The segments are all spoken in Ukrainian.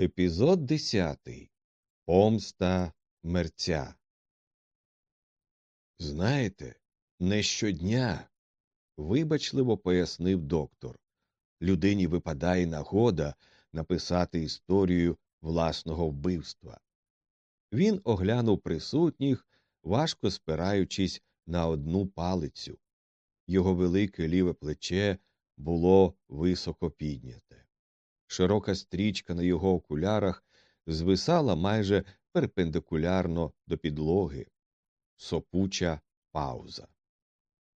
Епізод десятий. Помста мерця. Знаєте, не щодня, вибачливо пояснив доктор. Людині випадає нагода написати історію власного вбивства. Він оглянув присутніх, важко спираючись на одну палицю. Його велике ліве плече було високо підняте. Широка стрічка на його окулярах звисала майже перпендикулярно до підлоги. Сопуча пауза.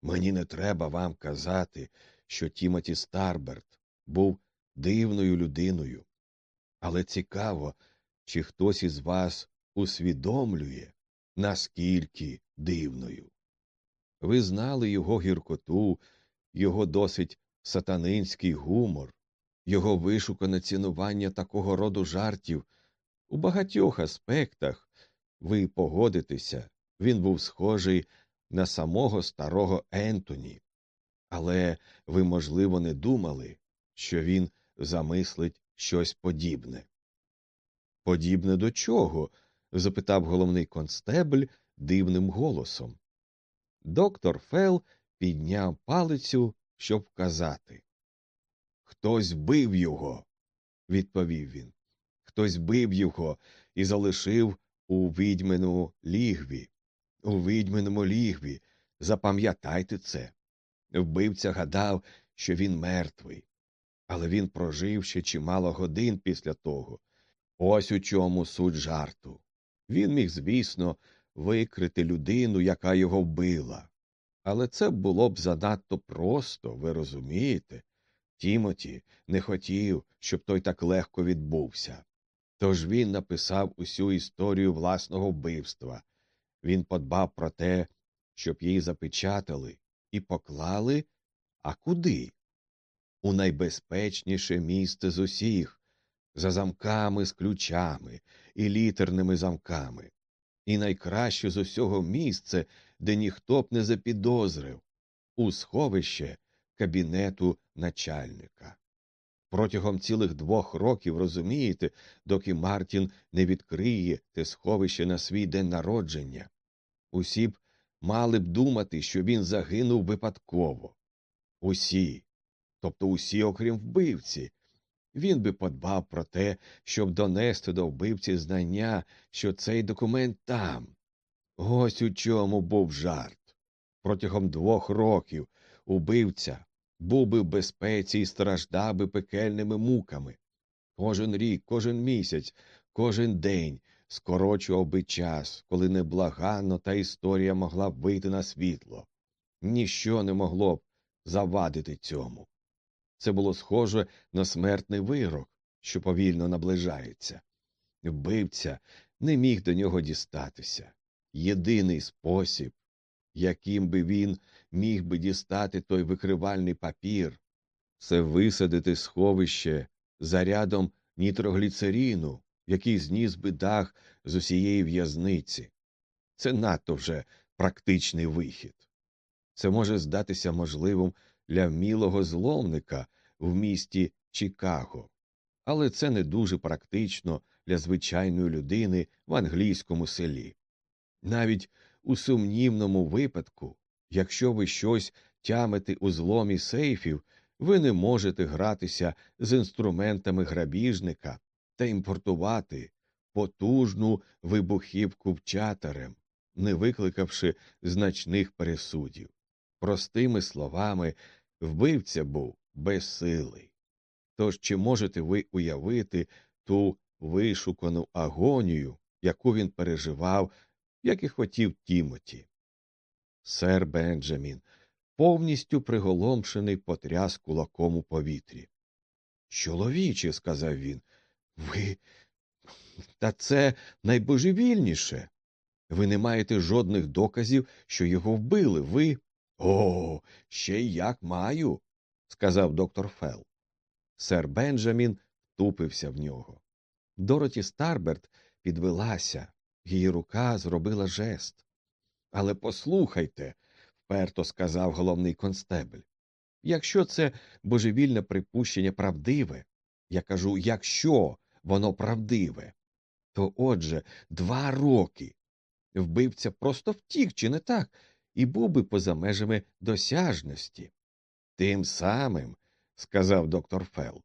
Мені не треба вам казати, що Тімоті Старберт був дивною людиною. Але цікаво, чи хтось із вас усвідомлює, наскільки дивною. Ви знали його гіркоту, його досить сатанинський гумор, його вишукане цінування такого роду жартів. У багатьох аспектах ви погодитеся, він був схожий на самого старого Ентоні, але ви, можливо, не думали, що він замислить щось подібне. Подібне до чого? запитав головний констебль дивним голосом. Доктор Фел підняв палицю, щоб вказати. Хтось бив його, відповів він. Хтось бив його і залишив у відьмину лігві. У відьминому лігві. Запам'ятайте це. Вбивця гадав, що він мертвий, але він прожив ще чимало годин після того. Ось у чому суть жарту. Він міг, звісно, викрити людину, яка його вбила. Але це було б занадто просто, ви розумієте? Тімоті не хотів, щоб той так легко відбувся. Тож він написав усю історію власного вбивства. Він подбав про те, щоб її запечатали і поклали, а куди? У найбезпечніше місце з усіх, за замками з ключами і літерними замками, і найкраще з усього місце, де ніхто б не запідозрив, у сховище кабінету начальника. Протягом цілих двох років, розумієте, доки Мартін не відкриє те сховище на свій день народження. Усі б мали б думати, що він загинув випадково. Усі, тобто усі, окрім вбивці. Він би подбав про те, щоб донести до вбивці знання, що цей документ там. Ось у чому був жарт. Протягом двох років убивця був би в безпеці і страждав би пекельними муками. Кожен рік, кожен місяць, кожен день скорочував би час, коли неблаганно та історія могла б вийти на світло. Ніщо не могло б завадити цьому. Це було схоже на смертний вирок, що повільно наближається. Вбивця не міг до нього дістатися. Єдиний спосіб, яким би він міг би дістати той викривальний папір, це висадити сховище зарядом нітрогліцеріну, який зніс би дах з усієї в'язниці. Це надто вже практичний вихід. Це може здатися можливим для вмілого зловника в місті Чикаго, але це не дуже практично для звичайної людини в англійському селі. Навіть у сумнівному випадку, якщо ви щось тямите у зломі сейфів, ви не можете гратися з інструментами грабіжника та імпортувати потужну вибухівку вчатарем, не викликавши значних пересудів. Простими словами, вбивця був безсилий. Тож чи можете ви уявити ту вишукану агонію, яку він переживав, як і хотів Тімоті? Сер Бенджамін, повністю приголомшений, потряс кулаком у повітрі. Чоловіче, сказав він, ви. Та це найбожевільніше. Ви не маєте жодних доказів, що його вбили. Ви. О, ще й як маю, сказав доктор Фел. Сер Бенджамін втупився в нього. Дороті Старберт підвелася, її рука зробила жест. Але послухайте, вперто сказав головний констебль. Якщо це божевільне припущення правдиве, я кажу, якщо воно правдиве. То отже, два роки. Вбивця просто втік, чи не так, і був би поза межами досяжності. Тим самим, сказав доктор Фел,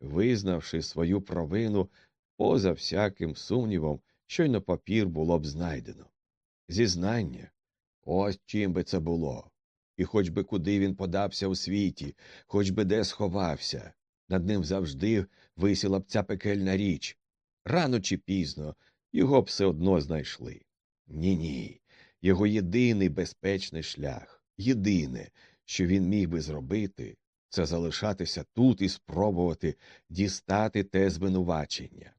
визнавши свою провину, поза всяким сумнівом, щойно папір було б знайдено. Зізнання, ось чим би це було. І хоч би куди він подався у світі, хоч би де сховався, над ним завжди висіла б ця пекельна річ. Рано чи пізно його б все одно знайшли. Ні, ні. Його єдиний безпечний шлях, єдине, що він міг би зробити, це залишатися тут і спробувати дістати те звинувачення.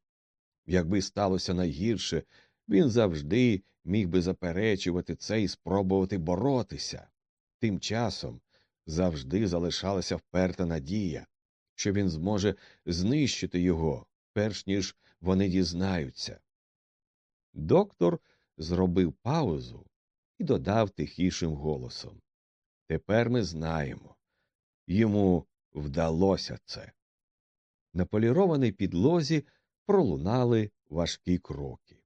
Якби сталося найгірше, він завжди міг би заперечувати це і спробувати боротися. Тим часом завжди залишалася вперта надія, що він зможе знищити його, перш ніж вони дізнаються. Доктор зробив паузу і додав тихішим голосом Тепер ми знаємо. Йому вдалося це. На полірованій підлозі пролунали важкі кроки.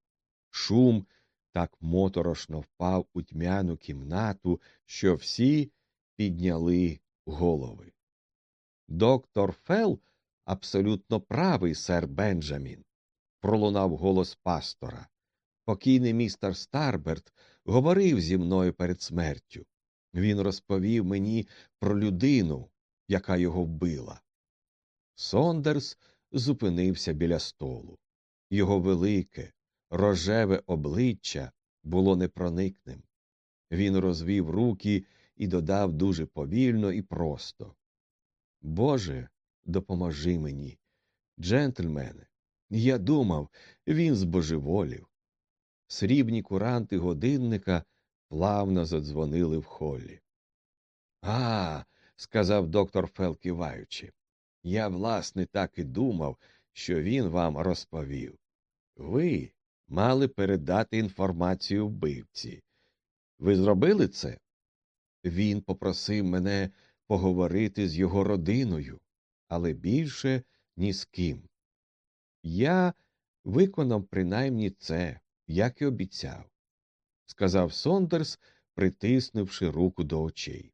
Шум так моторошно впав у тьмяну кімнату, що всі підняли голови. Доктор Фел абсолютно правий, сер Бенджамін, пролунав голос пастора. Покійний містер Старберт говорив зі мною перед смертю. Він розповів мені про людину, яка його вбила. Сондерс зупинився біля столу. Його велике, рожеве обличчя було непроникним. Він розвів руки і додав дуже повільно і просто Боже, допоможи мені. Джентльмене, я думав, він збожеволів. Срібні куранти годинника плавно задзвонили в холі. А, сказав доктор Фел киваючи, я, власне, так і думав, що він вам розповів. Ви мали передати інформацію вбивці. Ви зробили це? Він попросив мене поговорити з його родиною, але більше ні з ким. Я виконав принаймні це, як і обіцяв, сказав Сондерс, притиснувши руку до очей.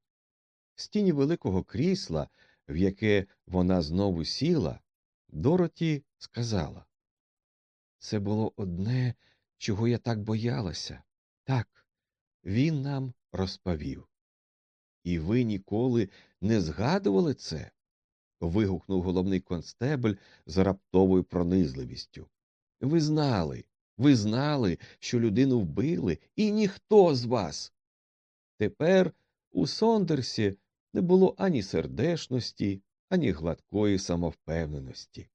З тіні великого крісла, в яке вона знову сіла, Дороті сказала Це було одне, чого я так боялася. Так, він нам розповів. І ви ніколи не згадували це? вигукнув головний констебль з раптовою пронизливістю. Ви знали, ви знали, що людину вбили, і ніхто з вас. Тепер у Сондерсі не було ані сердешності, ані гладкої самовпевненості.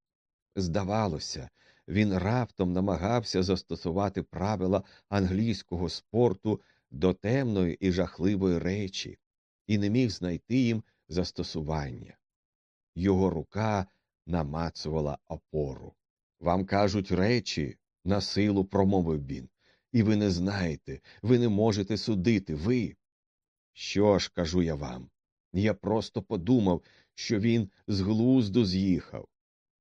Здавалося, він раптом намагався застосувати правила англійського спорту до темної і жахливої речі, і не міг знайти їм застосування. Його рука намацувала опору. Вам кажуть речі, на силу промовив він, і ви не знаєте, ви не можете судити, ви. Що ж, кажу я вам, я просто подумав, що він з глузду з'їхав.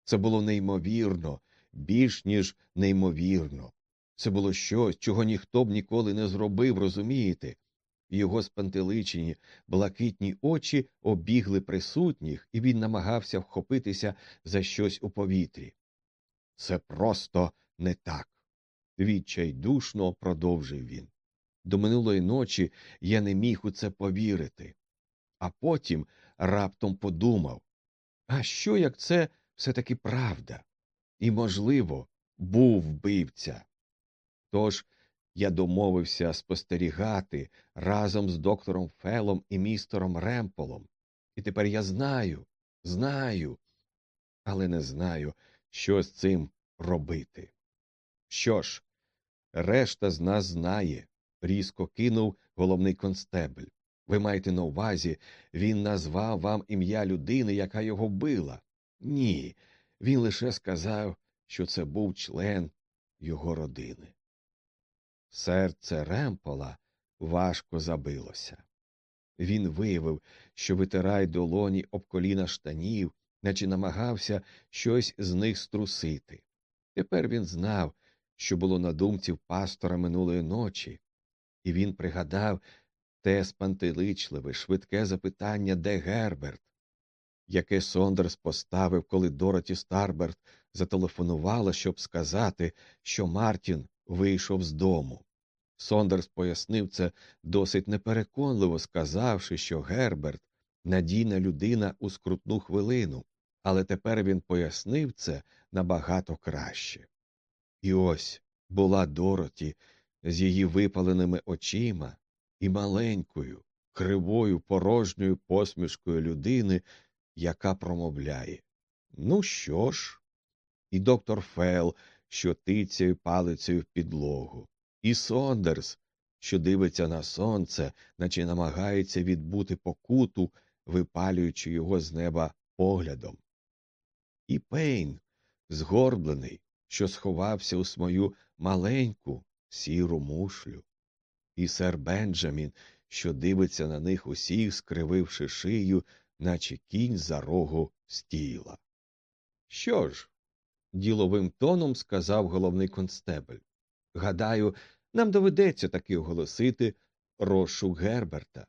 Це було неймовірно, більш ніж неймовірно. Це було щось, чого ніхто б ніколи не зробив, розумієте? Його спантеличені, блакитні очі обігли присутніх, і він намагався вхопитися за щось у повітрі. Це просто не так. Відчайдушно продовжив він. До минулої ночі я не міг у це повірити, а потім раптом подумав а що, як це все таки правда? І, можливо, був вбивця. Тож я домовився спостерігати разом з доктором Фелом і містером Ремполом. І тепер я знаю, знаю, але не знаю, що з цим робити. Що ж, решта з нас знає, різко кинув головний констебль. Ви маєте на увазі, він назвав вам ім'я людини, яка його била. Ні, він лише сказав, що це був член його родини. Серце Ремпола важко забилося. Він виявив, що витирає долоні об коліна штанів наче намагався щось з них струсити. Тепер він знав, що було на думці пастора минулої ночі, і він пригадав те спантеличливе, швидке запитання, де Герберт, яке Сондерс поставив, коли Дороті Старберт зателефонувала, щоб сказати, що Мартін вийшов з дому. Сондерс пояснив це досить непереконливо, сказавши, що Герберт надійна людина у скрутну хвилину, але тепер він пояснив це набагато краще. І ось була Дороті з її випаленими очима і маленькою, кривою, порожньою посмішкою людини, яка промовляє Ну що ж? І доктор Фел, що тицяє палицею в підлогу, і Сондерс, що дивиться на сонце, наче намагається відбути покуту, випалюючи його з неба поглядом. І Пейн, згорблений, що сховався у свою маленьку сіру мушлю, і сер Бенджамін, що дивиться на них усіх, скрививши шию, наче кінь за рогу стіла. Що ж? діловим тоном сказав головний констебель. Гадаю, нам доведеться таки оголосити розшук Герберта.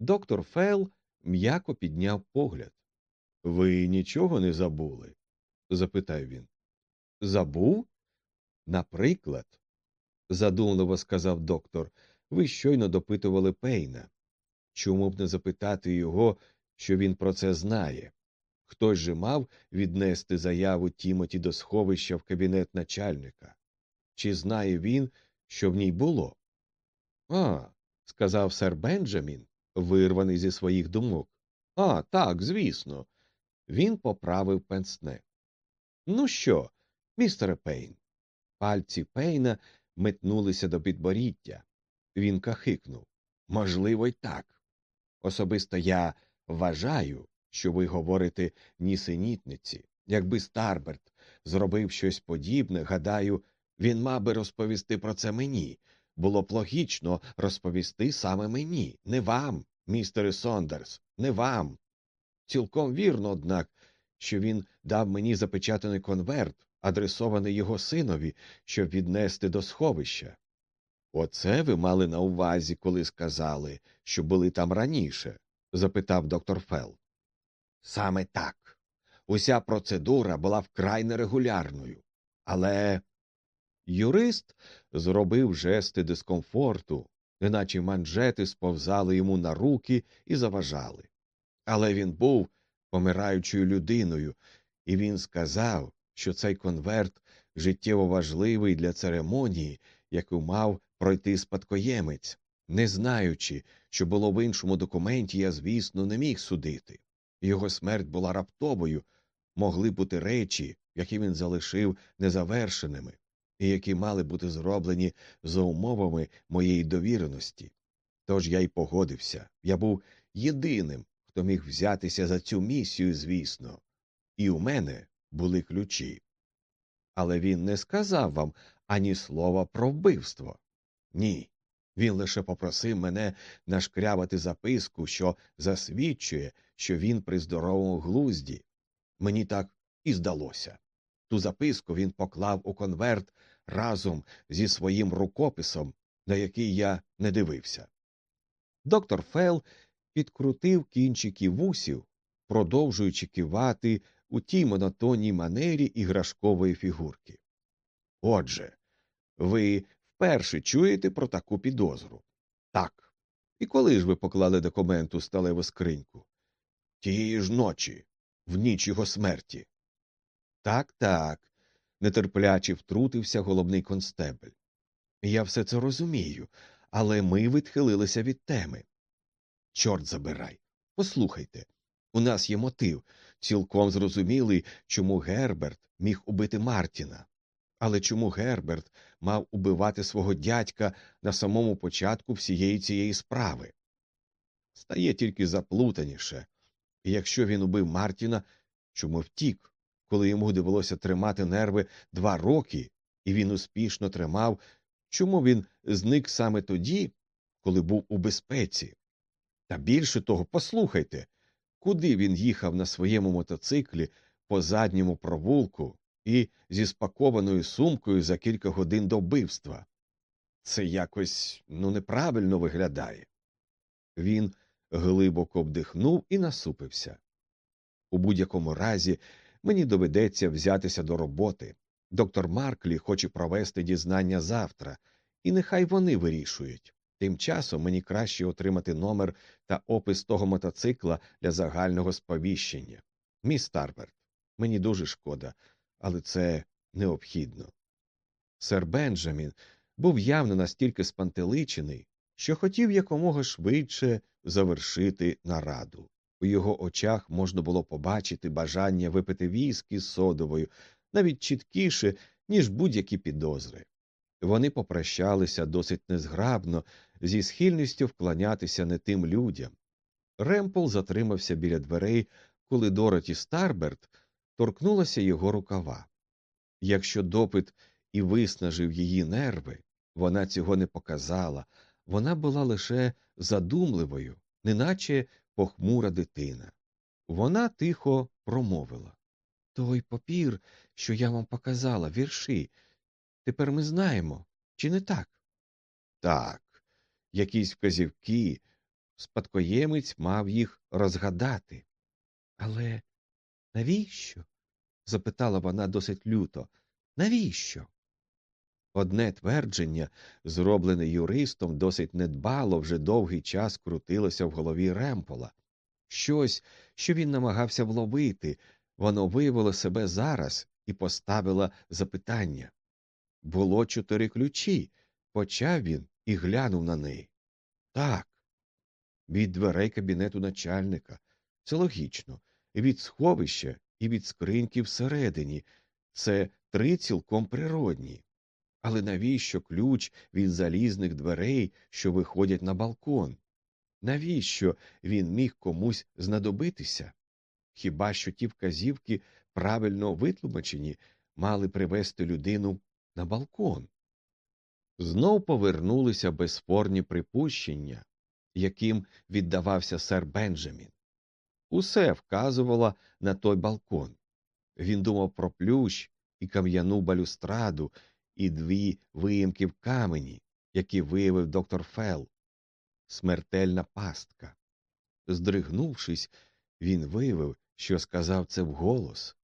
Доктор Фел м'яко підняв погляд. Ви нічого не забули? запитав він. Забув? Наприклад, задумливо сказав доктор, ви щойно допитували Пейна. Чому б не запитати його, що він про це знає? Хтось же мав віднести заяву Тімоті до сховища в кабінет начальника. Чи знає він, що в ній було? А, сказав сер Бенджамін, вирваний зі своїх думок. А, так, звісно. Він поправив пенсне. Ну що, містере Пейн? Пальці Пейна метнулися до підборіддя. Він кахикнув. Можливо, й так. Особисто я вважаю, що ви говорите нісенітниці. Якби Старберт зробив щось подібне, гадаю, він мав би розповісти про це мені. Було б логічно розповісти саме мені, не вам, містере Сондерс, не вам. Цілком вірно, однак, що він дав мені запечатаний конверт, адресований його синові, щоб віднести до сховища. Оце ви мали на увазі, коли сказали, що були там раніше? Запитав доктор Фелл. Саме так. Уся процедура була вкрай нерегулярною. Але юрист зробив жести дискомфорту, неначе манжети сповзали йому на руки і заважали. Але він був помираючою людиною, і він сказав, що цей конверт життєво важливий для церемонії, яку мав пройти спадкоємець. Не знаючи, що було в іншому документі, я, звісно, не міг судити. Його смерть була раптовою, могли бути речі, які він залишив незавершеними, і які мали бути зроблені за умовами моєї довіреності. Тож я й погодився я був єдиним, хто міг взятися за цю місію, звісно, і у мене були ключі. Але він не сказав вам ані слова про вбивство. Ні. Він лише попросив мене нашкрябати записку, що засвідчує, що він при здоровому глузді. Мені так і здалося. Ту записку він поклав у конверт разом зі своїм рукописом, на який я не дивився. Доктор Фел підкрутив кінчики вусів, продовжуючи кивати у тій монотонній манері іграшкової фігурки. Отже, ви вперше чуєте про таку підозру? Так. І коли ж ви поклали документ у сталеву скриньку? Тієї ж ночі, в ніч його смерті. Так, так, нетерпляче втрутився головний констебель. Я все це розумію, але ми відхилилися від теми. Чорт забирай. Послухайте, у нас є мотив, цілком зрозумілий, чому Герберт міг убити Мартіна. Але чому Герберт мав убивати свого дядька на самому початку всієї цієї справи? Стає тільки заплутаніше. І якщо він убив Мартіна, чому втік, коли йому довелося тримати нерви два роки, і він успішно тримав, чому він зник саме тоді, коли був у безпеці? Та більше того, послухайте, куди він їхав на своєму мотоциклі по задньому провулку і зі спакованою сумкою за кілька годин до вбивства. Це якось ну неправильно виглядає. Він глибоко вдихнув і насупився. У будь-якому разі мені доведеться взятися до роботи. Доктор Марклі хоче провести дізнання завтра, і нехай вони вирішують. Тим часом мені краще отримати номер та опис того мотоцикла для загального сповіщення. Міс Старберт, мені дуже шкода, але це необхідно. Сер Бенджамін був явно настільки спантеличений, що хотів якомога швидше завершити нараду. У його очах можна було побачити бажання випити віскі з содовою навіть чіткіше, ніж будь-які підозри. Вони попрощалися досить незграбно, зі схильністю вклонятися не тим людям. Ремпл затримався біля дверей, коли Дороті Старберт торкнулася його рукава. Якщо допит і виснажив її нерви, вона цього не показала, вона була лише задумливою, неначе похмура дитина. Вона тихо промовила Той папір, що я вам показала, вірші. Тепер ми знаємо, чи не так? Так, якісь вказівки, спадкоємець мав їх розгадати. Але навіщо? запитала вона досить люто. Навіщо? Одне твердження, зроблене юристом, досить недбало вже довгий час крутилося в голові Ремпола. Щось, що він намагався вловити, воно виявило себе зараз і поставило запитання. Було чотири ключі, почав він і глянув на неї. Так, від дверей кабінету начальника. Це логічно, від сховища і від скриньки всередині. Це три цілком природні. Але навіщо ключ від залізних дверей, що виходять на балкон? Навіщо він міг комусь знадобитися? Хіба що ті вказівки, правильно витлумачені, мали привести людину на балкон? Знов повернулися безспорні припущення, яким віддавався сер Бенджамін. Усе вказувало на той балкон. Він думав про плющ і кам'яну балюстраду, і дві виїмки в камені, які виявив доктор Фелл. Смертельна пастка. Здригнувшись, він виявив, що сказав це вголос.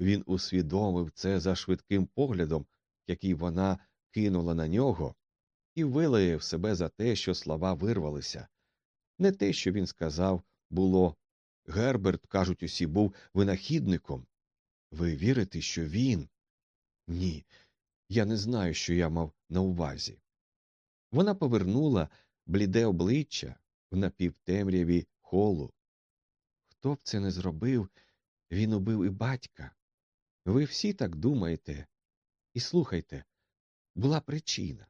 Він усвідомив це за швидким поглядом, який вона кинула на нього, і вилаяв себе за те, що слова вирвалися. Не те, що він сказав, було Герберт, кажуть, усі був винахідником. Ви вірите, що він? Ні, я не знаю, що я мав на увазі. Вона повернула бліде обличчя в напівтемряві холу. Хто б це не зробив, він убив і батька. Ви всі так думаєте. І слухайте, була причина.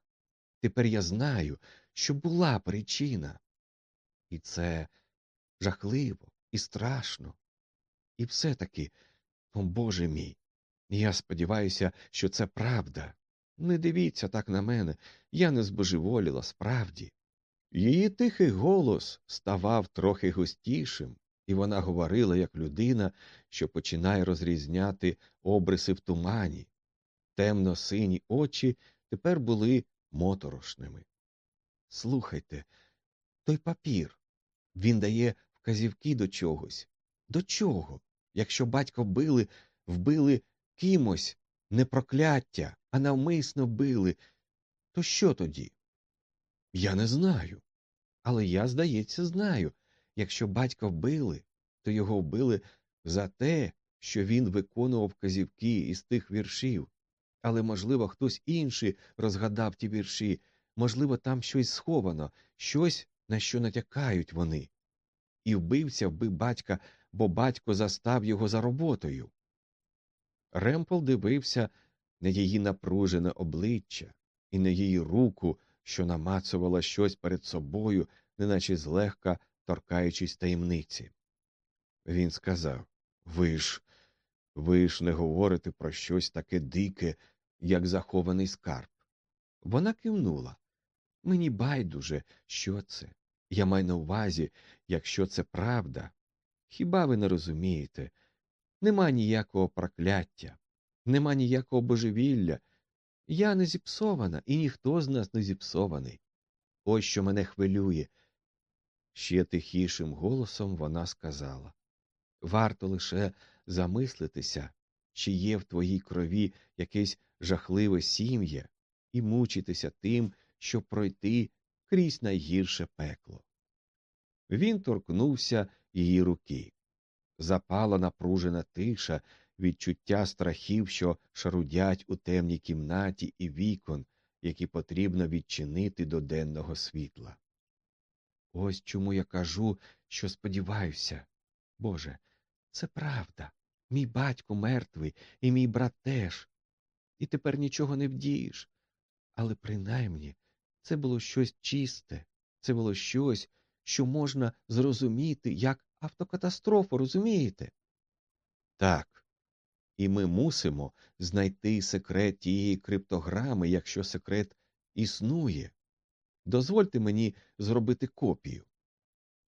Тепер я знаю, що була причина. І це жахливо і страшно. І все таки, о Боже мій, я сподіваюся, що це правда. Не дивіться так на мене, я не збожеволіла справді. Її тихий голос ставав трохи густішим, і вона говорила як людина, що починає розрізняти обриси в тумані. Темно сині очі тепер були моторошними. Слухайте, той папір він дає вказівки до чогось. До чого? Якщо батько били, вбили кимось не прокляття, а навмисно били, то що тоді? Я не знаю. Але я, здається, знаю. Якщо батька вбили, то його вбили за те, що він виконував вказівки із тих віршів. Але, можливо, хтось інший розгадав ті вірші, можливо, там щось сховано, щось, на що натякають вони. І вбивця вбив батька, бо батько застав його за роботою. Ремпл дивився на її напружене обличчя і на її руку, що намацувала щось перед собою, неначе злегка торкаючись таємниці. Він сказав Ви ж, ви ж не говорите про щось таке дике, як захований скарб. Вона кивнула. Мені байдуже, що це. Я маю на увазі, якщо це правда. Хіба ви не розумієте? Нема ніякого прокляття, нема ніякого божевілля. Я не зіпсована, і ніхто з нас не зіпсований. Ось що мене хвилює. Ще тихішим голосом вона сказала варто лише замислитися, чи є в твоїй крові якесь жахливе сім'я, і мучитися тим, щоб пройти крізь найгірше пекло. Він торкнувся її руки. Запала напружена тиша, відчуття страхів, що шарудять у темній кімнаті і вікон, які потрібно відчинити до денного світла. Ось чому я кажу, що сподіваюся. Боже, це правда. Мій батько мертвий, і мій брат теж. І тепер нічого не вдієш. Але принаймні це було щось чисте, це було щось, що можна зрозуміти як автокатастрофу, розумієте? Так. І ми мусимо знайти секрет тієї криптограми, якщо секрет існує. Дозвольте мені зробити копію.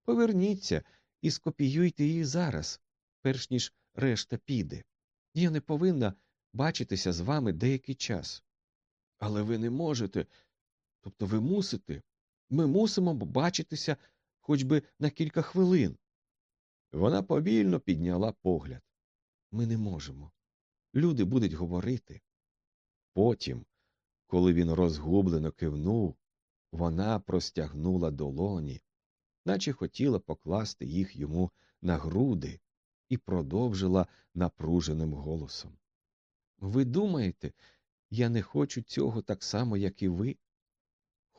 Поверніться і скопіюйте її зараз, перш ніж решта піде. Я не повинна бачитися з вами деякий час. Але ви не можете. Тобто ви мусите. Ми мусимо бачитися хоч би на кілька хвилин. Вона повільно підняла погляд. Ми не можемо. Люди будуть говорити. Потім, коли він розгублено кивнув, вона простягнула долоні, наче хотіла покласти їх йому на груди, і продовжила напруженим голосом. Ви думаєте, я не хочу цього так само, як і ви?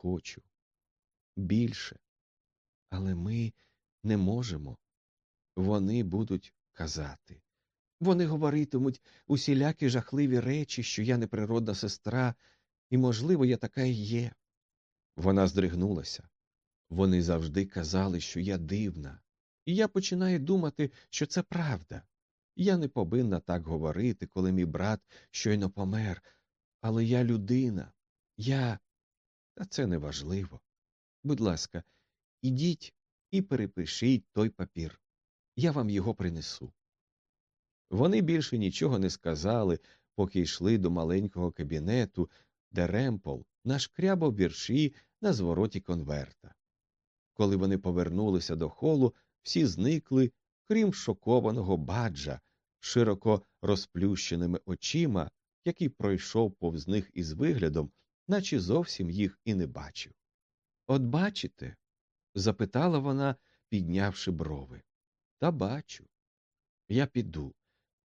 Хочу. Більше. Але ми не можемо. Вони будуть казати. Вони говоритимуть усілякі жахливі речі, що я неприродна сестра, і, можливо, я така і є. Вона здригнулася. Вони завжди казали, що я дивна, і я починаю думати, що це правда. Я не повинна так говорити, коли мій брат щойно помер, але я людина, я. Та це не важливо. Будь ласка, ідіть і перепишіть той папір. Я вам його принесу. Вони більше нічого не сказали, поки йшли до маленького кабінету, де Ремпол нашкрябав вірші на звороті конверта. Коли вони повернулися до холу, всі зникли, крім шокованого баджа, широко розплющеними очима, який пройшов повз них із виглядом, наче зовсім їх і не бачив. От бачите? запитала вона, піднявши брови. Та бачу. Я піду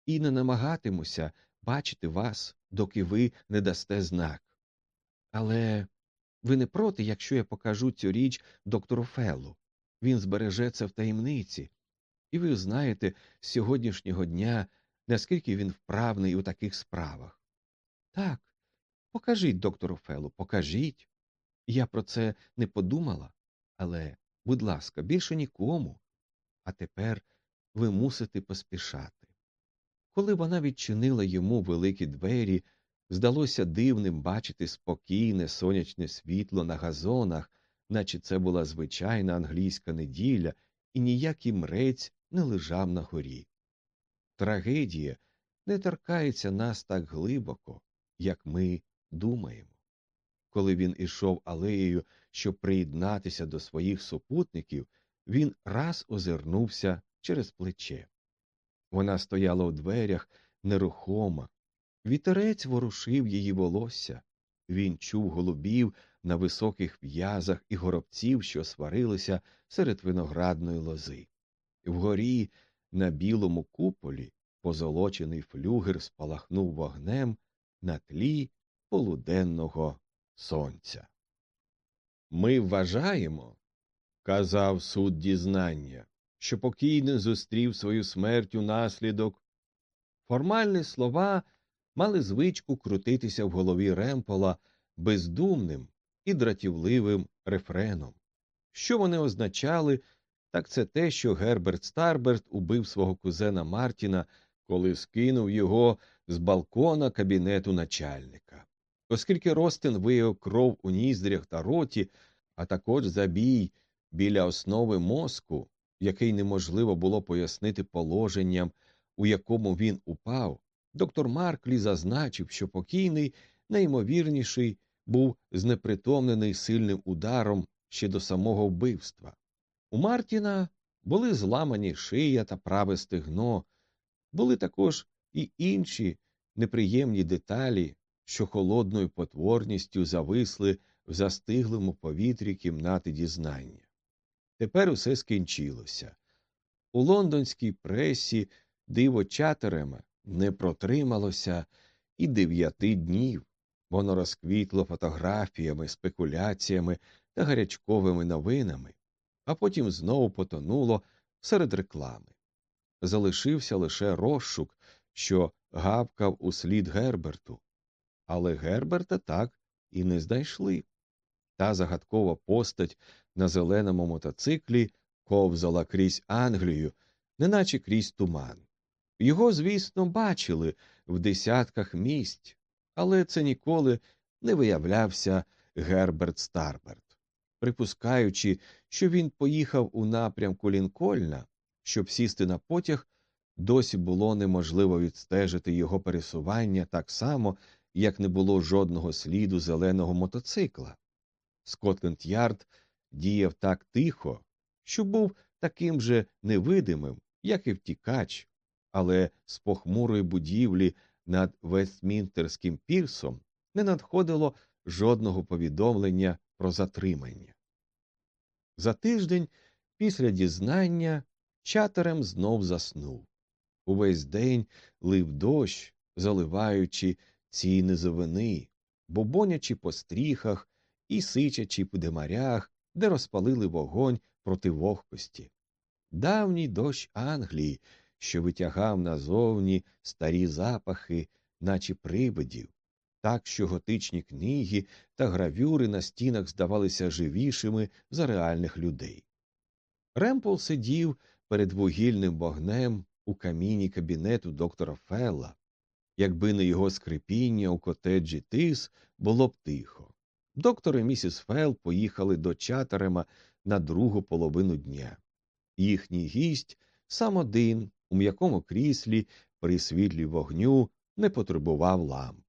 і не намагатимуся бачити вас, доки ви не дасте знак. Але ви не проти, якщо я покажу цю річ доктору Феллу. Він збереже це в таємниці, і ви знаєте з сьогоднішнього дня, наскільки він вправний у таких справах. Так, покажіть доктору Феллу, покажіть. Я про це не подумала, але, будь ласка, більше нікому. А тепер ви мусите поспішати. Коли вона відчинила йому великі двері, здалося дивним бачити спокійне сонячне світло на газонах, наче це була звичайна англійська неділя, і ніякий мрець не лежав на горі. Трагедія не торкається нас так глибоко, як ми думаємо. Коли він ішов алеєю, щоб приєднатися до своїх супутників, він раз озирнувся через плече. Вона стояла у дверях нерухома. Вітерець ворушив її волосся. Він чув голубів на високих в'язах і горобців, що сварилися серед виноградної лози. Вгорі, на білому куполі, позолочений флюгер спалахнув вогнем на тлі полуденного сонця. Ми вважаємо, казав суд дізнання, що покійний зустрів свою смерть у наслідок. Формальні слова мали звичку крутитися в голові Ремпола бездумним і дратівливим рефреном. Що вони означали, так це те, що Герберт Старберт убив свого кузена Мартіна, коли скинув його з балкона кабінету начальника. Оскільки Ростин виявив кров у ніздрях та роті, а також забій біля основи мозку, який неможливо було пояснити положенням, у якому він упав, доктор Марклі зазначив, що покійний найімовірніший був знепритомнений сильним ударом ще до самого вбивства. У Мартіна були зламані шия та праве стегно, були також і інші неприємні деталі, що холодною потворністю зависли в застиглому повітрі кімнати дізнання. Тепер усе скінчилося. У лондонській пресі диво Чатерема не протрималося і дев'яти днів. Воно розквітло фотографіями, спекуляціями та гарячковими новинами, а потім знову потонуло серед реклами. Залишився лише розшук, що гавкав у слід Герберту. Але Герберта так і не знайшли. Та загадкова постать на зеленому мотоциклі ковзала крізь Англію, неначе крізь туман. Його, звісно, бачили в десятках місць, але це ніколи не виявлявся Герберт Старберт. Припускаючи, що він поїхав у напрямку Лінкольна, щоб сісти на потяг, досі було неможливо відстежити його пересування так само, як не було жодного сліду зеленого мотоцикла. Скотленд Ярд діяв так тихо, що був таким же невидимим, як і втікач, але з похмурої будівлі над Вестмінтерським пірсом не надходило жодного повідомлення про затримання. За тиждень після дізнання чатерем знов заснув. Увесь день лив дощ, заливаючи ці низовини, бобонячи по стріхах і сичачи по демарях, де розпалили вогонь проти вогкості. Давній дощ Англії, що витягав назовні старі запахи, наче привидів, так що готичні книги та гравюри на стінах здавалися живішими за реальних людей. Ремпл сидів перед вугільним вогнем у каміні кабінету доктора Фелла. Якби не його скрипіння у котеджі Тис, було б тихо. Доктор і місіс Фелл поїхали до Чатерема на другу половину дня. Їхній гість сам один у м'якому кріслі при світлі вогню не потребував ламп.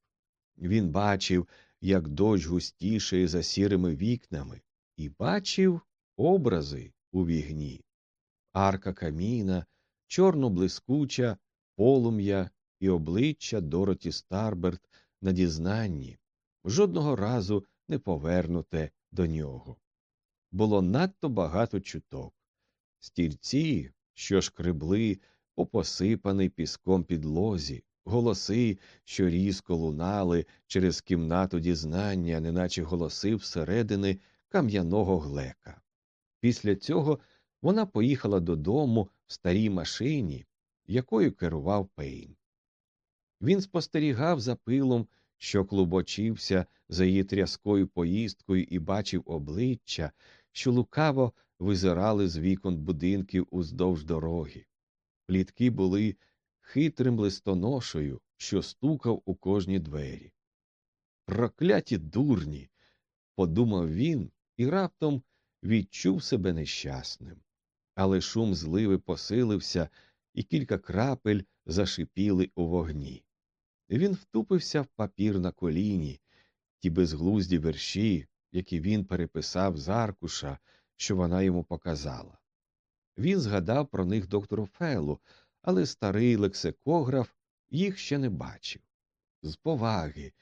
Він бачив, як дощ густішає за сірими вікнами, і бачив образи у вігні. Арка каміна, чорно блискуча, полум'я і обличчя Дороті Старберт на дізнанні, жодного разу не повернуте до нього. Було надто багато чуток. Стільці, що шкребли по посипаній піском підлозі, голоси, що різко лунали через кімнату дізнання, неначе голоси всередини кам'яного глека. Після цього вона поїхала додому в старій машині, якою керував Пейн. Він спостерігав за пилом, що клубочився за її тряскою поїздкою, і бачив обличчя, що лукаво визирали з вікон будинків уздовж дороги. Плітки були хитрим листоношою, що стукав у кожні двері. Прокляті дурні, подумав він і раптом відчув себе нещасним. Але шум зливи посилився, і кілька крапель зашипіли у вогні. Він втупився в папір на коліні, ті безглузді верші, які він переписав з аркуша, що вона йому показала. Він згадав про них доктору Фелу, але старий лексикограф їх ще не бачив. З поваги,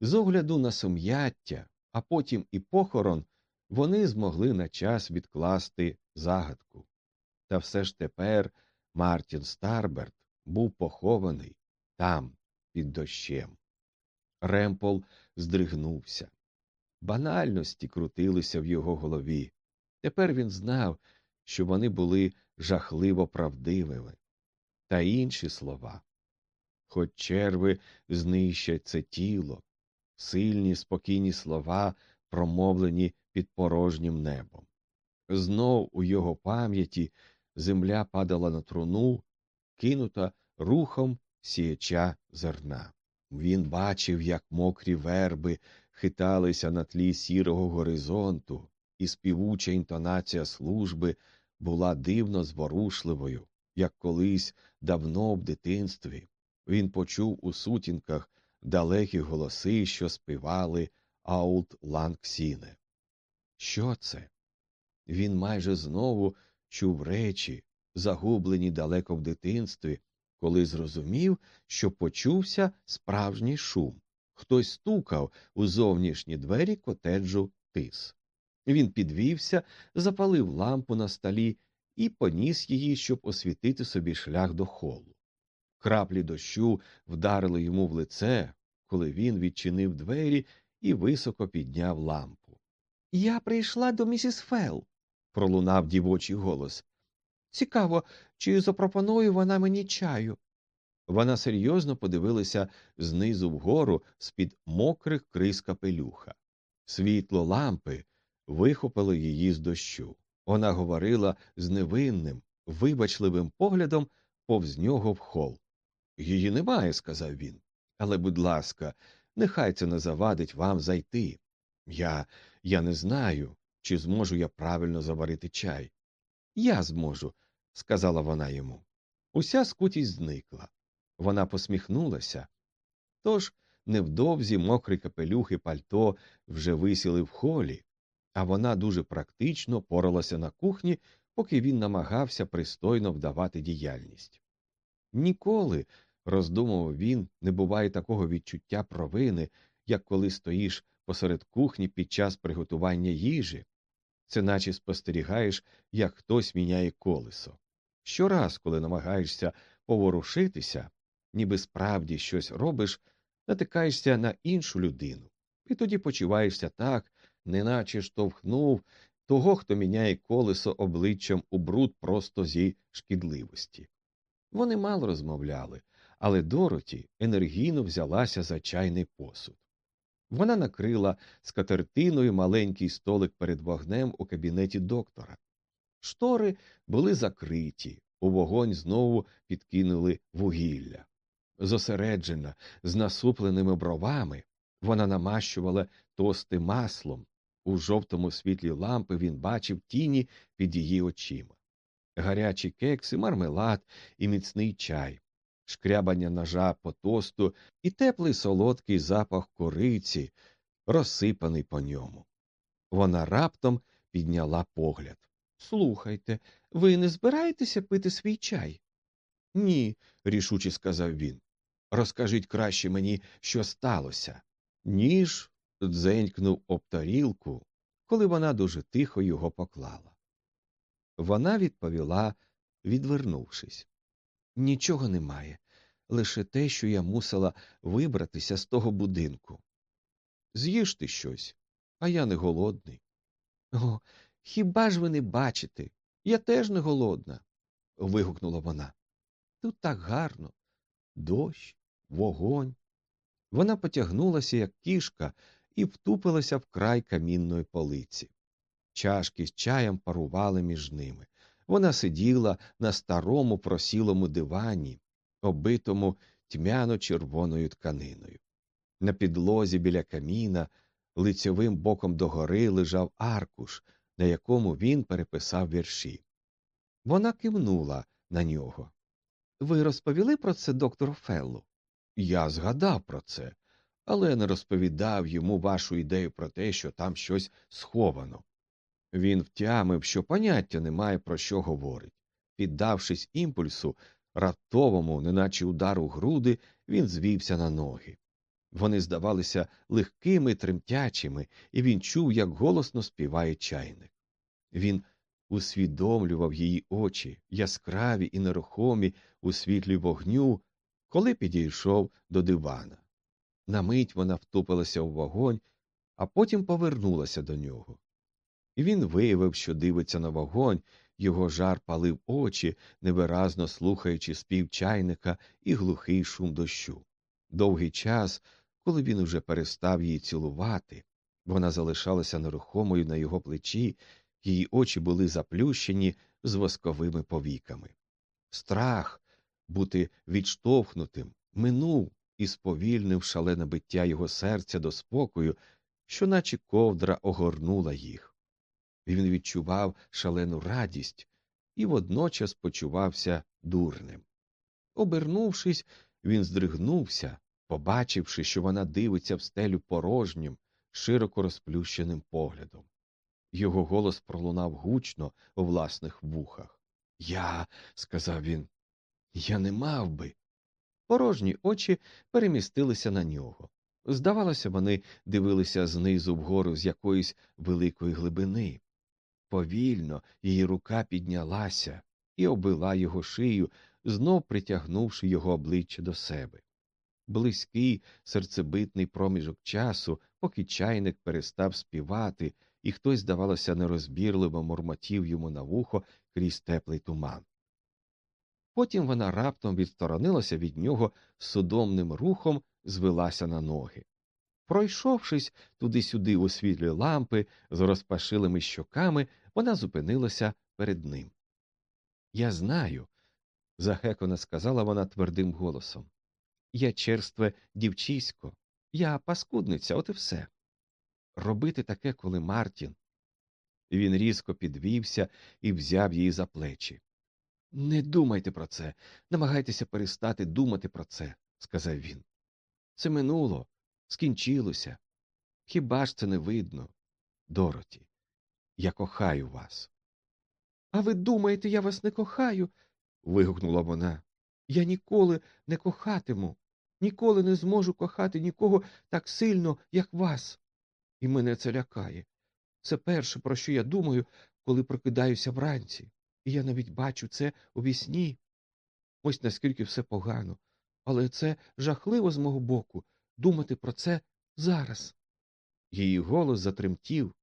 з огляду на сум'яття, а потім і похорон, вони змогли на час відкласти загадку. Та все ж тепер Мартін Старберт був похований там, під дощем. Ремпол здригнувся. Банальності крутилися в його голові. Тепер він знав, що вони були жахливо правдивими. Та інші слова. Хоч черви знищать це тіло, сильні, спокійні слова, промовлені під порожнім небом. Знов у його пам'яті земля падала на труну, кинута рухом сіяча зерна. Він бачив, як мокрі верби хиталися на тлі сірого горизонту, і співуча інтонація служби була дивно зворушливою, як колись давно в дитинстві. Він почув у сутінках далекі голоси, що співали Аут Лангсіне. Що це? Він майже знову чув речі, загублені далеко в дитинстві, коли зрозумів, що почувся справжній шум. Хтось стукав у зовнішні двері котеджу тис. Він підвівся, запалив лампу на столі і поніс її, щоб освітити собі шлях до холу. Краплі дощу вдарили йому в лице, коли він відчинив двері і високо підняв лампу. Я прийшла до місіс Фел, пролунав дівочий голос. Цікаво, чи запропонує вона мені чаю. Вона серйозно подивилася знизу вгору з під мокрих криз капелюха. Світло лампи вихопило її з дощу. Вона говорила з невинним, вибачливим поглядом повз нього в хол. Її немає, сказав він. Але, будь ласка, нехай це не завадить вам зайти. Я я не знаю, чи зможу я правильно заварити чай. Я зможу, сказала вона йому. Уся скутість зникла. Вона посміхнулася. Тож невдовзі мокрий капелюх і пальто вже висіли в холі, а вона дуже практично поралася на кухні, поки він намагався пристойно вдавати діяльність. Ніколи, роздумував він, не буває такого відчуття провини, як коли стоїш посеред кухні під час приготування їжі, це наче спостерігаєш, як хтось міняє колесо. Щораз, коли намагаєшся поворушитися, ніби справді щось робиш, натикаєшся на іншу людину, і тоді почуваєшся так, неначе штовхнув того, хто міняє колесо обличчям у бруд просто зі шкідливості. Вони мало розмовляли, але Дороті енергійно взялася за чайний посуд. Вона накрила скатертиною маленький столик перед вогнем у кабінеті доктора. Штори були закриті, у вогонь знову підкинули вугілля. Зосереджена, з насупленими бровами, вона намащувала тости маслом. У жовтому світлі лампи він бачив тіні під її очима. Гарячі кекси, мармелад і міцний чай, шкрябання ножа по тосту і теплий солодкий запах кориці, розсипаний по ньому. Вона раптом підняла погляд. Слухайте, ви не збираєтеся пити свій чай? Ні, рішуче сказав він. Розкажіть краще мені, що сталося. Ніж дзенькнув об тарілку, коли вона дуже тихо його поклала. Вона відповіла, відвернувшись. Нічого немає, лише те, що я мусила вибратися з того будинку. З'їж ти щось, а я не голодний. О, хіба ж ви не бачите? Я теж не голодна. вигукнула вона. Тут так гарно. Дощ, вогонь. Вона потягнулася, як кішка, і втупилася в край камінної полиці. Чашки з чаєм парували між ними. Вона сиділа на старому просілому дивані, оббитому тьмяно червоною тканиною. На підлозі біля каміна лицьовим боком догори лежав аркуш, на якому він переписав вірші. Вона кивнула на нього. Ви розповіли про це доктору Феллу? Я згадав про це, але не розповідав йому вашу ідею про те, що там щось сховано. Він втямив, що поняття немає про що говорить. Піддавшись імпульсу, раптовому, неначе удару груди, він звівся на ноги. Вони здавалися легкими, тремтячими, і він чув, як голосно співає чайник. Він усвідомлював її очі, яскраві і нерухомі у світлі вогню, коли підійшов до дивана. На мить вона втупилася в вогонь, а потім повернулася до нього. І він виявив, що дивиться на вогонь, його жар палив очі, невиразно слухаючи спів чайника і глухий шум дощу. Довгий час, коли він уже перестав її цілувати, вона залишалася нерухомою на його плечі, її очі були заплющені з восковими повіками. Страх бути відштовхнутим минув і сповільнив шалене биття його серця до спокою, що наче ковдра огорнула їх. Він відчував шалену радість, і водночас почувався дурним. Обернувшись, він здригнувся, побачивши, що вона дивиться в стелю порожнім, широко розплющеним поглядом. Його голос пролунав гучно у власних вухах. Я, сказав він, я не мав би. Порожні очі перемістилися на нього. Здавалося, вони дивилися знизу вгору з якоїсь великої глибини. Повільно її рука піднялася і оббила його шию, знов притягнувши його обличчя до себе. Близький серцебитний проміжок часу, поки чайник перестав співати, і хтось, здавалося, нерозбірливо мурмотів йому на вухо крізь теплий туман. Потім вона раптом відсторонилася від нього судомним рухом, звелася на ноги. Пройшовшись туди-сюди у світлі лампи з розпашилими щоками, вона зупинилася перед ним. Я знаю, захекано сказала вона твердим голосом. Я черстве дівчисько, я паскудниця, от і все. Робити таке, коли Мартін. Він різко підвівся і взяв її за плечі. Не думайте про це, намагайтеся перестати думати про це, сказав він. Це минуло, скінчилося. Хіба ж це не видно? Дороті, я кохаю вас. А ви думаєте, я вас не кохаю? вигукнула вона. Я ніколи не кохатиму, ніколи не зможу кохати нікого так сильно, як вас. І мене це лякає. Це перше, про що я думаю, коли прокидаюся вранці, і я навіть бачу це у вісні. Ось наскільки все погано, але це жахливо з мого боку думати про це зараз. Її голос затремтів.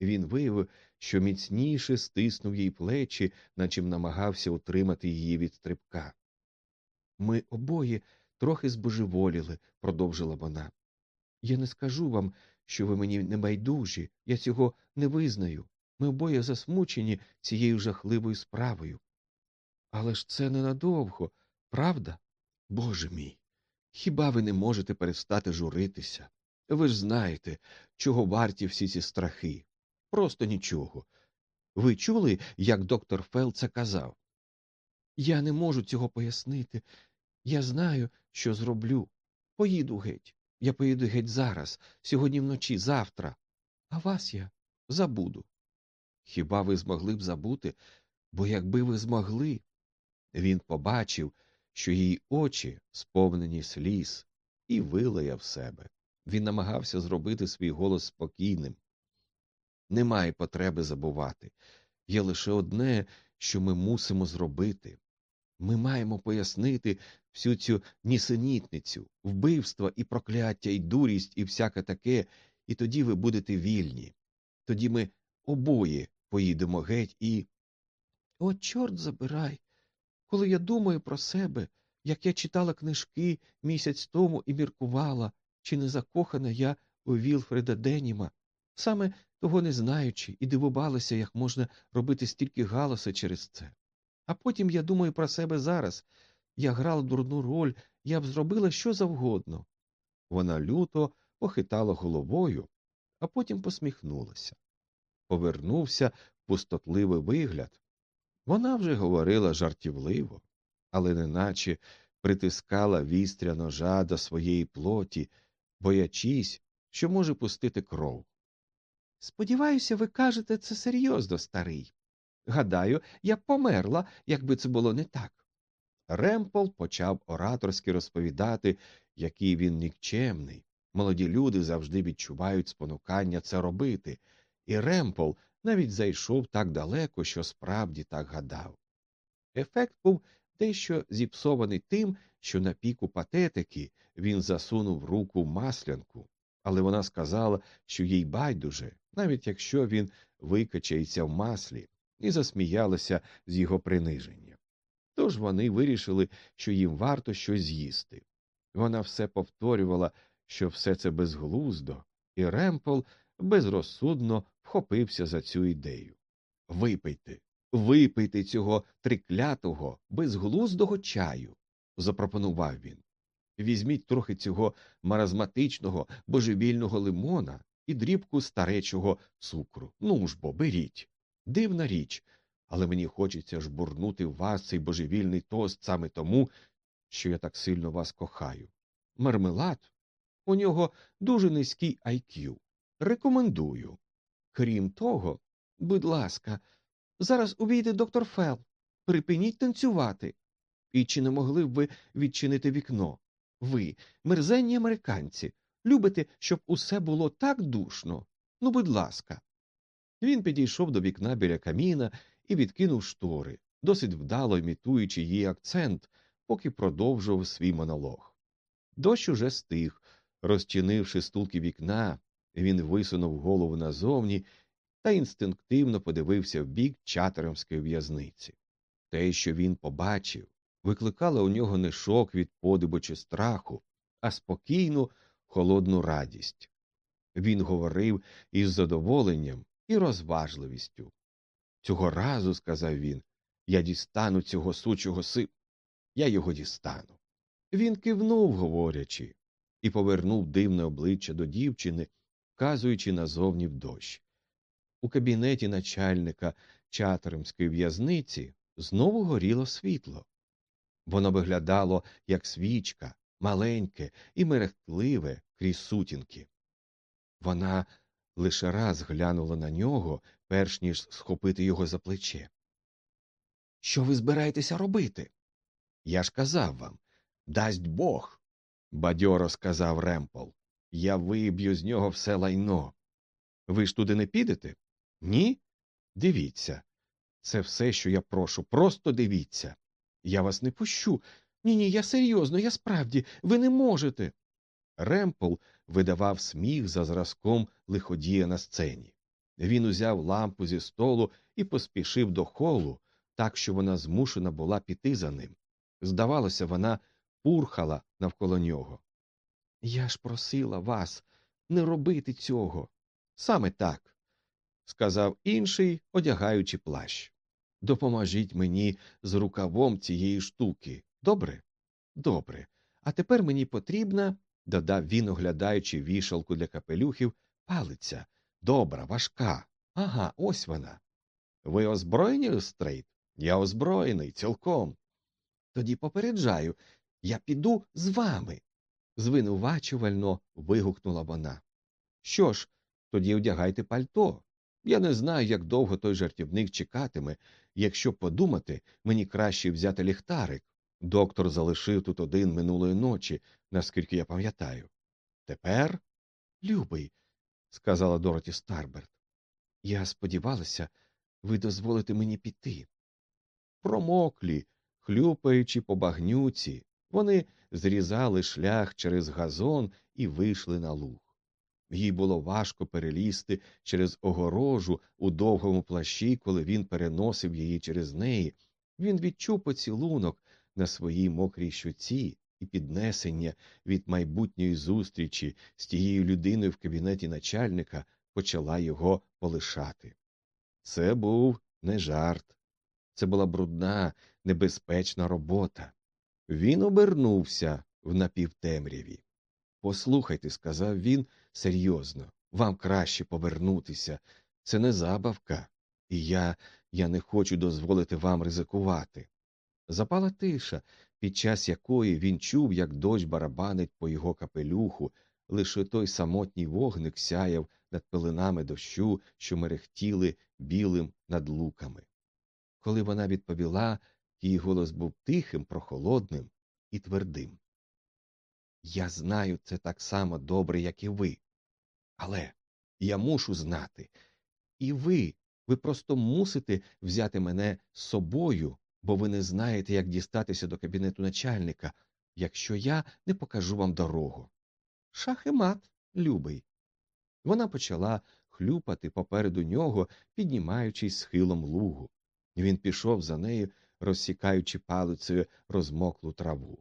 Він виявив, що міцніше стиснув їй плечі, наче намагався утримати її від стрибка. Ми обоє трохи збожеволіли, продовжила вона. Я не скажу вам, що ви мені не байдужі, я цього не визнаю. Ми обоє засмучені цією жахливою справою. Але ж це ненадовго, правда? Боже мій. Хіба ви не можете перестати журитися? Ви ж знаєте, чого варті всі ці страхи. Просто нічого. Ви чули, як доктор Фел це казав? Я не можу цього пояснити. Я знаю, що зроблю. Поїду геть. Я поїду геть зараз, сьогодні вночі, завтра. А вас я забуду. Хіба ви змогли б забути? Бо якби ви змогли. Він побачив, що її очі сповнені сліз, і вилаяв себе. Він намагався зробити свій голос спокійним. Немає потреби забувати. Є лише одне, що ми мусимо зробити. Ми маємо пояснити всю цю нісенітницю, вбивство і прокляття, і дурість, і всяке таке, і тоді ви будете вільні. Тоді ми обоє поїдемо геть і. О, чорт забирай. Коли я думаю про себе, як я читала книжки місяць тому і міркувала, чи не закохана я у Вілфреда Деніма, саме того не знаючи, і дивувалася, як можна робити стільки галасу через це. А потім я думаю про себе зараз. Я грала дурну роль, я б зробила що завгодно. Вона люто похитала головою, а потім посміхнулася. Повернувся пустотливий вигляд. Вона вже говорила жартівливо, але неначе притискала вістря ножа до своєї плоті, боячись, що може пустити кров. Сподіваюся, ви кажете це серйозно, старий. Гадаю, я померла, якби це було не так. Ремпол почав ораторськи розповідати, який він нікчемний. Молоді люди завжди відчувають спонукання це робити, і Ремпол навіть зайшов так далеко, що справді так гадав. Ефект був дещо зіпсований тим, що на піку патетики він засунув руку в маслянку, але вона сказала, що їй байдуже, навіть якщо він викачається в маслі, і засміялася з його приниження. Тож вони вирішили, що їм варто щось з'їсти. Вона все повторювала, що все це безглуздо, і Ремпл безрозсудно вхопився за цю ідею. Випийте, випийте цього триклятого, безглуздого чаю, запропонував він. Візьміть трохи цього маразматичного, божевільного лимона і дрібку старечого цукру. Ну ж бо, беріть. Дивна річ. але мені хочеться жбурнути в вас цей божевільний тост саме тому, що я так сильно вас кохаю. Мармелад? У нього дуже низький IQ. Рекомендую. Крім того, будь ласка, зараз увійде доктор Фел. Припиніть танцювати. І чи не могли б ви відчинити вікно? Ви, мерзенні американці, любите, щоб усе було так душно. Ну, будь ласка. Він підійшов до вікна біля каміна і відкинув штори, досить вдало імітуючи її акцент, поки продовжував свій монолог. Дощ уже стих. Розчинивши стулки вікна, він висунув голову назовні та інстинктивно подивився в бік чатеромської в'язниці. Те, що він побачив, викликало у нього не шок від подибу чи страху, а спокійну, холодну радість. Він говорив із задоволенням і розважливістю. Цього разу, сказав він, я дістану цього сучого си. Я його дістану. Він кивнув, говорячи, і повернув дивне обличчя до дівчини, вказуючи назовні в дощ. У кабінеті начальника чатеремської в'язниці знову горіло світло. Воно виглядало, як свічка, маленьке і мерехтливе крізь сутінки. Вона лише раз глянула на нього, перш ніж схопити його за плече. Що ви збираєтеся робити? Я ж казав вам дасть Бог, бадьоро сказав Ремпол. Я виб'ю з нього все лайно. Ви ж туди не підете? Ні? Дивіться. Це все, що я прошу, просто дивіться. Я вас не пущу. Ні, ні, я серйозно, я справді, ви не можете. Ремпл видавав сміх за зразком лиходія на сцені. Він узяв лампу зі столу і поспішив до холу, так що вона змушена була піти за ним. Здавалося, вона пурхала навколо нього. Я ж просила вас не робити цього. Саме так, сказав інший, одягаючи плащ. Допоможіть мені з рукавом цієї штуки. Добре? Добре. А тепер мені потрібна, додав він, оглядаючи вішалку для капелюхів, палиця. Добра, важка. Ага, ось вона. Ви озброєні, Стрейт? Я озброєний, цілком. Тоді попереджаю, я піду з вами. звинувачувально вигукнула вона. Що ж, тоді одягайте пальто. Я не знаю, як довго той жартівник чекатиме. Якщо подумати, мені краще взяти ліхтарик. Доктор залишив тут один минулої ночі, наскільки я пам'ятаю. Тепер, любий, сказала Дороті Старберт, я сподівалася, ви дозволите мені піти. Промоклі, хлюпаючи по багнюці, вони зрізали шлях через газон і вийшли на луг. Їй було важко перелізти через огорожу у довгому плащі, коли він переносив її через неї. Він відчув поцілунок на своїй мокрій щоці і піднесення від майбутньої зустрічі з тією людиною в кабінеті начальника почала його полишати. Це був не жарт, це була брудна, небезпечна робота. Він обернувся в напівтемряві. Послухайте, сказав він серйозно, вам краще повернутися. Це не забавка, і я, я не хочу дозволити вам ризикувати. Запала тиша, під час якої він чув, як дощ барабанить по його капелюху, лише той самотній вогник сяяв над пилинами дощу, що мерехтіли білим над луками. Коли вона відповіла, її голос був тихим, прохолодним і твердим. Я знаю це так само добре, як і ви. Але я мушу знати. І ви, ви просто мусите взяти мене з собою, бо ви не знаєте, як дістатися до кабінету начальника, якщо я не покажу вам дорогу. Шах і мат, любий. Вона почала хлюпати попереду нього, піднімаючись схилом лугу. Він пішов за нею, розсікаючи палицею розмоклу траву.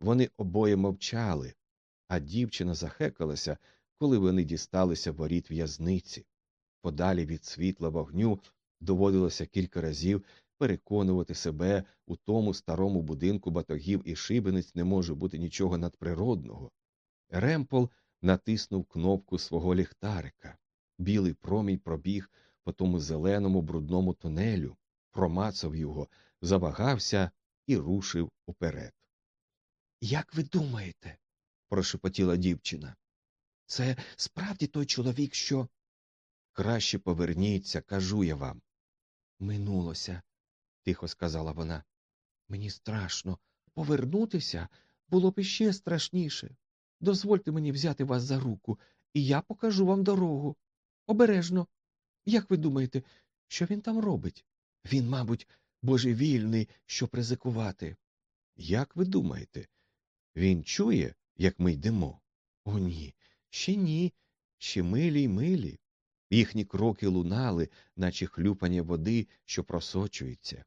Вони обоє мовчали, а дівчина захекалася, коли вони дісталися воріт в'язниці. Подалі від світла вогню доводилося кілька разів переконувати себе у тому старому будинку батогів і шибениць не може бути нічого надприродного. Ремпол натиснув кнопку свого ліхтарика. Білий промінь пробіг по тому зеленому брудному тунелю, промацав його, завагався і рушив уперед. Як ви думаєте? прошепотіла дівчина. Це справді той чоловік, що. Краще поверніться, кажу я вам. Минулося, тихо сказала вона. Мені страшно. Повернутися було б іще страшніше. Дозвольте мені взяти вас за руку, і я покажу вам дорогу. Обережно. Як ви думаєте, що він там робить? Він, мабуть, божевільний, щоб ризикувати. Як ви думаєте, він чує, як ми йдемо? О, ні, ще ні, ще милі й милі. Їхні кроки лунали, наче хлюпання води, що просочується.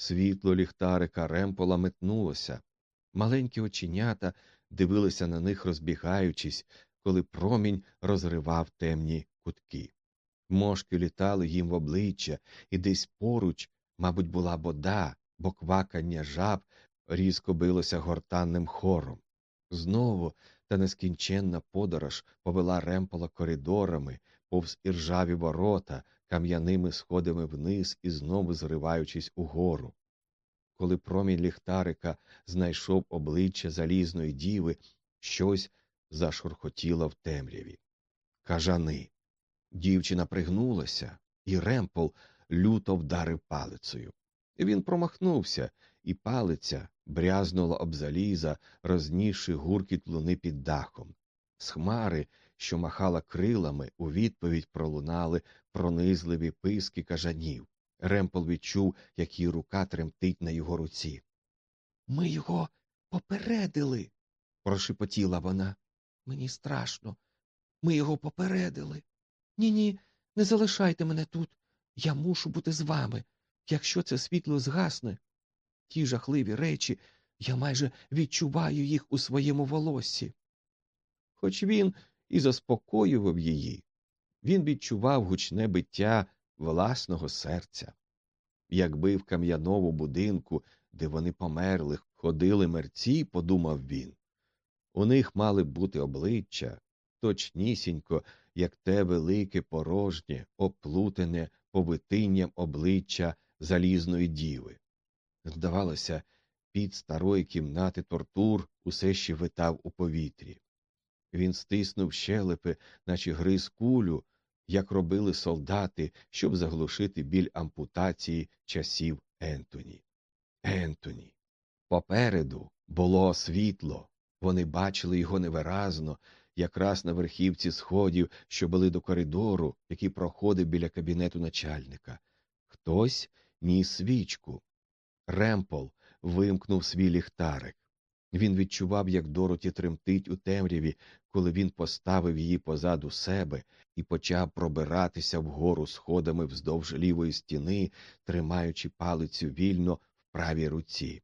Світло ліхтарика ремпола метнулося. Маленькі оченята дивилися на них, розбігаючись, коли промінь розривав темні кутки. Мошки літали їм в обличчя, і десь поруч, мабуть, була вода, бо квакання жаб різко билося гортанним хором. Знову та нескінченна подорож повела ремпола коридорами, повз іржаві ворота, кам'яними сходами вниз і знову зриваючись угору. Коли промінь ліхтарика знайшов обличчя залізної діви, щось зашурхотіло в темряві. Кажани. Дівчина пригнулася, і Ремпл люто вдарив палицею. Він промахнувся, і палиця брязнула об заліза, рознісши гуркіт луни під дахом. З хмари, що махала крилами, у відповідь пролунали пронизливі писки кажанів. Ремпл відчув, як її рука тремтить на його руці. Ми його попередили, прошепотіла вона. Мені страшно. Ми його попередили. Ні, ні, не залишайте мене тут. Я мушу бути з вами. Якщо це світло згасне, ті жахливі речі, я майже відчуваю їх у своєму волоссі. Хоч він і заспокоював її, він відчував гучне биття власного серця. Якби в кам'яному будинку, де вони померли, ходили мерці, подумав він, у них мали б бути обличчя, точнісінько, як те велике порожнє, оплутене повитинням обличчя залізної діви. Здавалося, під старої кімнати тортур усе ще витав у повітрі. Він стиснув щелепи, наче гриз кулю, як робили солдати, щоб заглушити біль ампутації часів Ентоні. Ентоні. Попереду було світло. Вони бачили його невиразно, якраз на верхівці сходів, що були до коридору, який проходив біля кабінету начальника. Хтось ніс свічку. Ремпол вимкнув свій ліхтарик. Він відчував, як Дороті тремтить у темряві, коли він поставив її позаду себе і почав пробиратися вгору сходами вздовж лівої стіни, тримаючи палицю вільно в правій руці.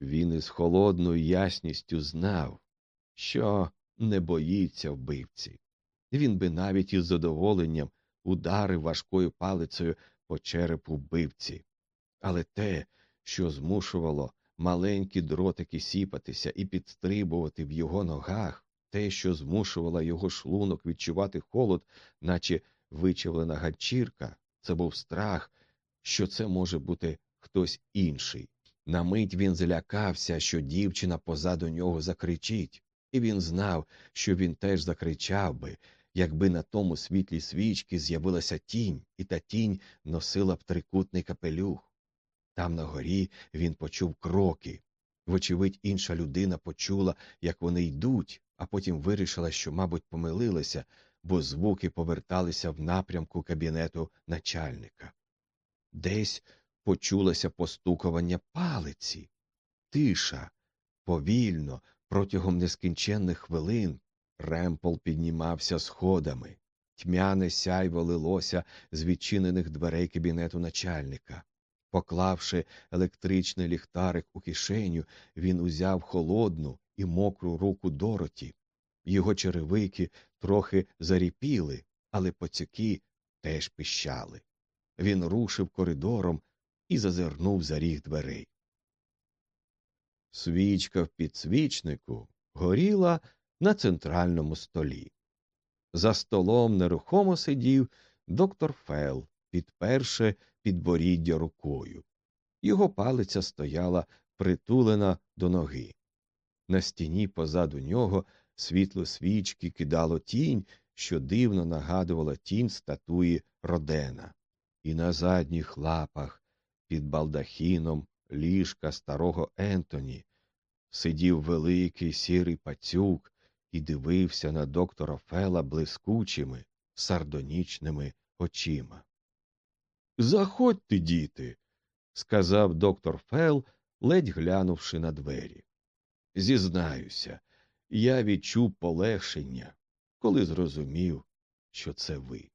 Він із холодною ясністю знав, що не боїться вбивці. Він би навіть із задоволенням ударив важкою палицею по черепу вбивці. Але те, що змушувало маленькі дротики сіпатися і підстрибувати в його ногах, те, що змушувало його шлунок відчувати холод, наче вичавлена ганчірка, це був страх, що це може бути хтось інший. На мить він злякався, що дівчина позаду нього закричить, і він знав, що він теж закричав би, якби на тому світлі свічки з'явилася тінь, і та тінь носила б трикутний капелюх. Там на горі він почув кроки. Вочевидь, інша людина почула, як вони йдуть, а потім вирішила, що, мабуть, помилилася, бо звуки поверталися в напрямку кабінету начальника. Десь почулося постукування палиці, тиша, повільно, протягом нескінченних хвилин, Ремпол піднімався сходами. Тьмяне сяйво лилося з відчинених дверей кабінету начальника. Поклавши електричний ліхтарик у кишеню, він узяв холодну і мокру руку Дороті. Його черевики трохи заріпіли, але поцяки теж пищали. Він рушив коридором і зазирнув за ріг дверей. Свічка в підсвічнику горіла на центральному столі. За столом нерухомо сидів доктор Фел, підперши підборіддя рукою. Його палиця стояла притулена до ноги. На стіні позаду нього світло свічки кидало тінь, що дивно нагадувала тінь статуї Родена, і на задніх лапах під балдахіном ліжка старого Ентоні сидів великий сірий пацюк і дивився на доктора Фела блискучими, сардонічними очима. Заходьте, діти, сказав доктор Фел, ледь глянувши на двері. Зізнаюся, я відчув полегшення, коли зрозумів, що це ви.